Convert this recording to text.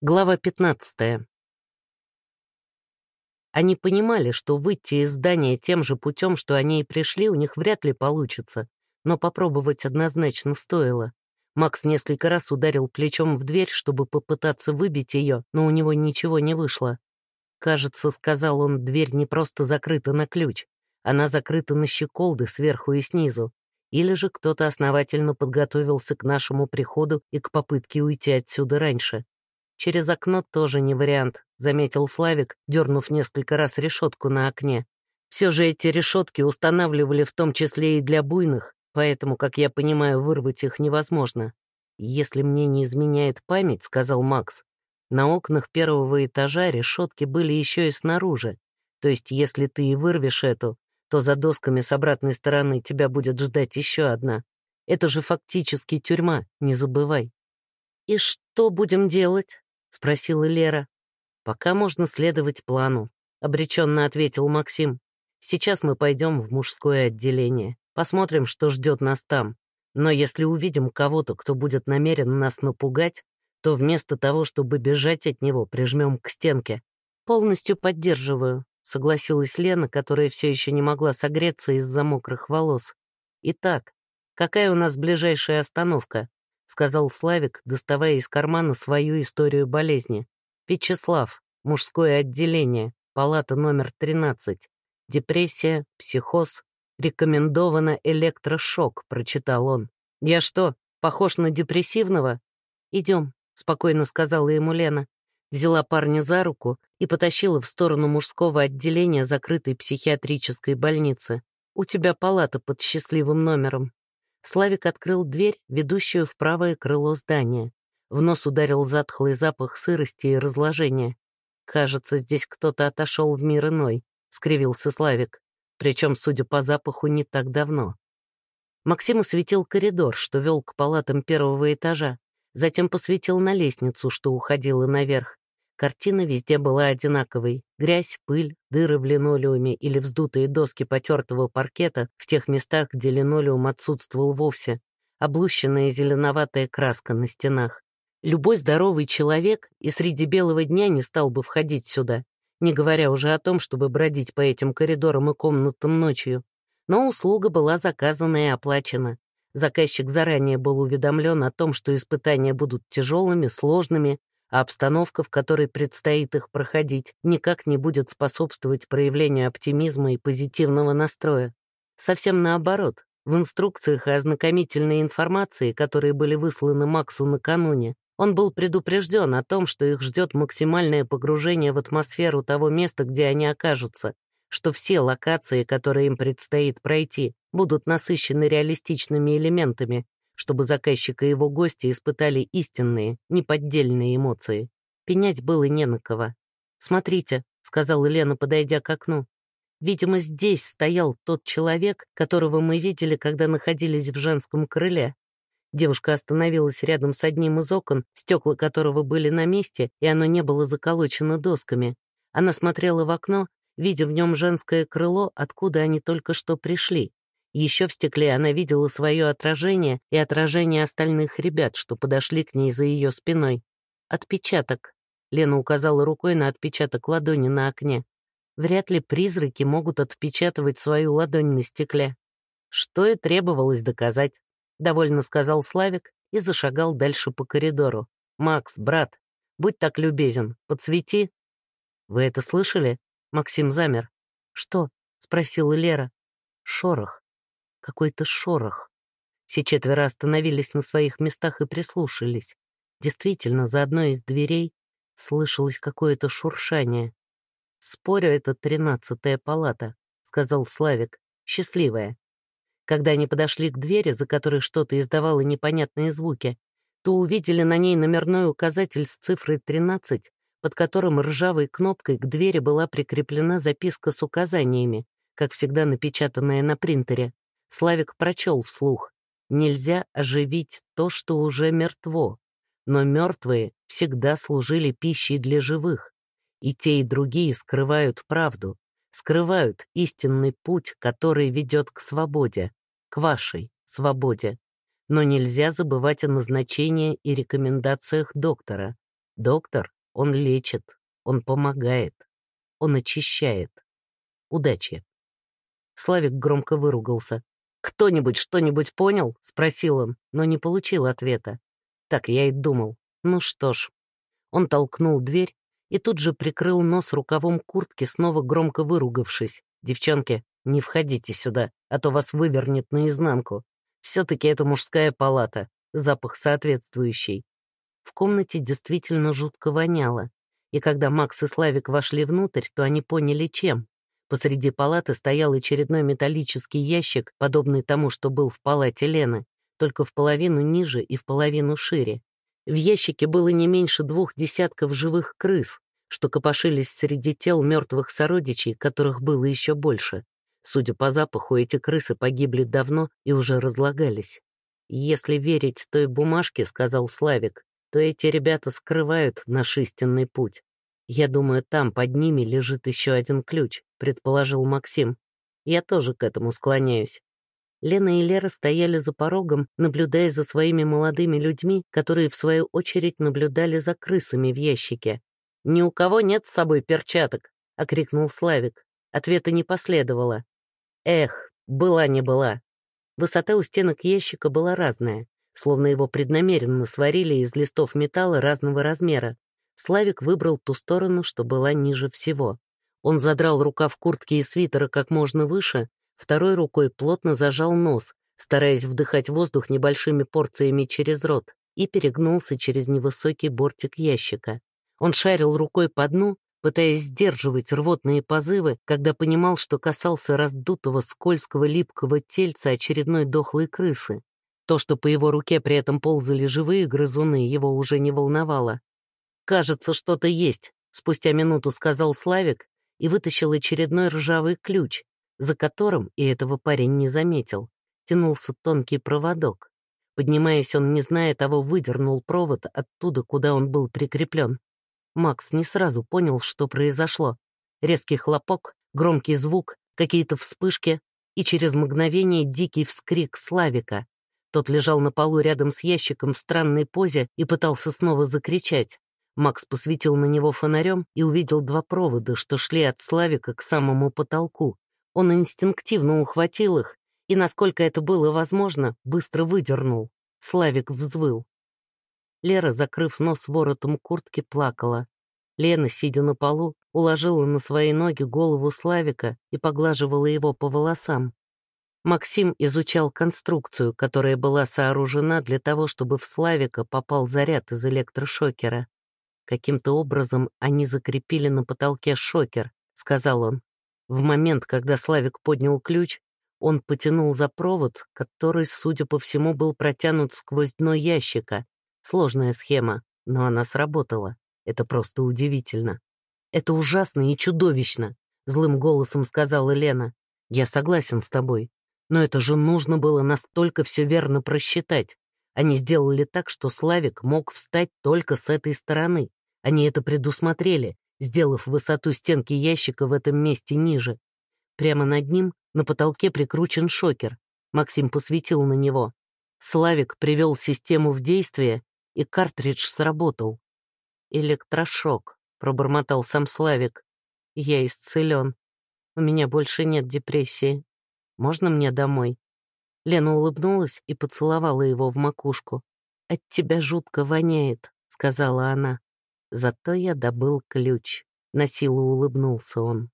Глава 15. Они понимали, что выйти из здания тем же путем, что они и пришли, у них вряд ли получится, но попробовать однозначно стоило. Макс несколько раз ударил плечом в дверь, чтобы попытаться выбить ее, но у него ничего не вышло. Кажется, сказал он, дверь не просто закрыта на ключ, она закрыта на щеколды сверху и снизу. Или же кто-то основательно подготовился к нашему приходу и к попытке уйти отсюда раньше. Через окно тоже не вариант, заметил Славик, дернув несколько раз решетку на окне. Все же эти решетки устанавливали в том числе и для буйных, поэтому, как я понимаю, вырвать их невозможно. «Если мне не изменяет память», — сказал Макс, «на окнах первого этажа решетки были еще и снаружи. То есть, если ты и вырвешь эту, то за досками с обратной стороны тебя будет ждать еще одна. Это же фактически тюрьма, не забывай». «И что будем делать?» — спросила Лера. «Пока можно следовать плану», — обреченно ответил Максим. «Сейчас мы пойдем в мужское отделение, посмотрим, что ждет нас там. Но если увидим кого-то, кто будет намерен нас напугать, то вместо того, чтобы бежать от него, прижмем к стенке. Полностью поддерживаю», — согласилась Лена, которая все еще не могла согреться из-за мокрых волос. «Итак, какая у нас ближайшая остановка?» — сказал Славик, доставая из кармана свою историю болезни. «Вячеслав, мужское отделение, палата номер 13. Депрессия, психоз, рекомендовано электрошок», — прочитал он. «Я что, похож на депрессивного?» «Идем», — спокойно сказала ему Лена. Взяла парня за руку и потащила в сторону мужского отделения закрытой психиатрической больницы. «У тебя палата под счастливым номером. Славик открыл дверь, ведущую в правое крыло здания. В нос ударил затхлый запах сырости и разложения. «Кажется, здесь кто-то отошел в мир иной», — скривился Славик. Причем, судя по запаху, не так давно. Максим осветил коридор, что вел к палатам первого этажа, затем посветил на лестницу, что уходила наверх. Картина везде была одинаковой. Грязь, пыль, дыры в линолеуме или вздутые доски потертого паркета в тех местах, где линолеум отсутствовал вовсе, облущенная зеленоватая краска на стенах. Любой здоровый человек и среди белого дня не стал бы входить сюда, не говоря уже о том, чтобы бродить по этим коридорам и комнатам ночью. Но услуга была заказана и оплачена. Заказчик заранее был уведомлен о том, что испытания будут тяжелыми, сложными, а обстановка, в которой предстоит их проходить, никак не будет способствовать проявлению оптимизма и позитивного настроя. Совсем наоборот, в инструкциях и ознакомительной информации, которые были высланы Максу накануне, он был предупрежден о том, что их ждет максимальное погружение в атмосферу того места, где они окажутся, что все локации, которые им предстоит пройти, будут насыщены реалистичными элементами, чтобы заказчик и его гости испытали истинные, неподдельные эмоции. Пенять было не на кого. «Смотрите», — сказала Лена, подойдя к окну. «Видимо, здесь стоял тот человек, которого мы видели, когда находились в женском крыле». Девушка остановилась рядом с одним из окон, стекла которого были на месте, и оно не было заколочено досками. Она смотрела в окно, видя в нем женское крыло, откуда они только что пришли. Еще в стекле она видела свое отражение и отражение остальных ребят, что подошли к ней за ее спиной. «Отпечаток», — Лена указала рукой на отпечаток ладони на окне. «Вряд ли призраки могут отпечатывать свою ладонь на стекле». Что и требовалось доказать, — довольно сказал Славик и зашагал дальше по коридору. «Макс, брат, будь так любезен, подсвети». «Вы это слышали?» Максим замер. «Что?» — спросила Лера. «Шорох какой-то шорох. Все четверо остановились на своих местах и прислушались. Действительно, за одной из дверей слышалось какое-то шуршание. «Спорю, это тринадцатая палата», — сказал Славик, счастливая. Когда они подошли к двери, за которой что-то издавало непонятные звуки, то увидели на ней номерной указатель с цифрой 13, под которым ржавой кнопкой к двери была прикреплена записка с указаниями, как всегда напечатанная на принтере. Славик прочел вслух. Нельзя оживить то, что уже мертво. Но мертвые всегда служили пищей для живых. И те, и другие скрывают правду, скрывают истинный путь, который ведет к свободе, к вашей свободе. Но нельзя забывать о назначении и рекомендациях доктора. Доктор, он лечит, он помогает, он очищает. Удачи. Славик громко выругался. «Кто-нибудь что-нибудь понял?» — спросил он, но не получил ответа. Так я и думал. Ну что ж. Он толкнул дверь и тут же прикрыл нос рукавом куртки, снова громко выругавшись. «Девчонки, не входите сюда, а то вас вывернет наизнанку. Все-таки это мужская палата, запах соответствующий». В комнате действительно жутко воняло, и когда Макс и Славик вошли внутрь, то они поняли, чем. Посреди палаты стоял очередной металлический ящик, подобный тому, что был в палате Лены, только в половину ниже и в половину шире. В ящике было не меньше двух десятков живых крыс, что копошились среди тел мертвых сородичей, которых было еще больше. Судя по запаху, эти крысы погибли давно и уже разлагались. «Если верить той бумажке, — сказал Славик, — то эти ребята скрывают наш истинный путь. Я думаю, там под ними лежит еще один ключ», — предположил Максим. «Я тоже к этому склоняюсь. Лена и Лера стояли за порогом, наблюдая за своими молодыми людьми, которые, в свою очередь, наблюдали за крысами в ящике. «Ни у кого нет с собой перчаток», — окрикнул Славик. Ответа не последовало. «Эх, была не была». Высота у стенок ящика была разная, словно его преднамеренно сварили из листов металла разного размера. Славик выбрал ту сторону, что была ниже всего. Он задрал рукав куртки и свитера как можно выше Второй рукой плотно зажал нос, стараясь вдыхать воздух небольшими порциями через рот, и перегнулся через невысокий бортик ящика. Он шарил рукой по дну, пытаясь сдерживать рвотные позывы, когда понимал, что касался раздутого, скользкого, липкого тельца очередной дохлой крысы. То, что по его руке при этом ползали живые грызуны, его уже не волновало. «Кажется, что-то есть», — спустя минуту сказал Славик и вытащил очередной ржавый ключ, за которым, и этого парень не заметил, тянулся тонкий проводок. Поднимаясь, он, не зная того, выдернул провод оттуда, куда он был прикреплен. Макс не сразу понял, что произошло. Резкий хлопок, громкий звук, какие-то вспышки и через мгновение дикий вскрик Славика. Тот лежал на полу рядом с ящиком в странной позе и пытался снова закричать. Макс посветил на него фонарем и увидел два провода, что шли от Славика к самому потолку. Он инстинктивно ухватил их и, насколько это было возможно, быстро выдернул. Славик взвыл. Лера, закрыв нос воротом куртки, плакала. Лена, сидя на полу, уложила на свои ноги голову Славика и поглаживала его по волосам. Максим изучал конструкцию, которая была сооружена для того, чтобы в Славика попал заряд из электрошокера. Каким-то образом они закрепили на потолке шокер, сказал он. В момент, когда Славик поднял ключ, он потянул за провод, который, судя по всему, был протянут сквозь дно ящика. Сложная схема, но она сработала. Это просто удивительно. «Это ужасно и чудовищно», — злым голосом сказала Лена. «Я согласен с тобой. Но это же нужно было настолько все верно просчитать. Они сделали так, что Славик мог встать только с этой стороны. Они это предусмотрели, сделав высоту стенки ящика в этом месте ниже. Прямо над ним на потолке прикручен шокер. Максим посветил на него. Славик привел систему в действие, и картридж сработал. «Электрошок», — пробормотал сам Славик. «Я исцелен. У меня больше нет депрессии. Можно мне домой?» Лена улыбнулась и поцеловала его в макушку. «От тебя жутко воняет», — сказала она. Зато я добыл ключ. На силу улыбнулся он.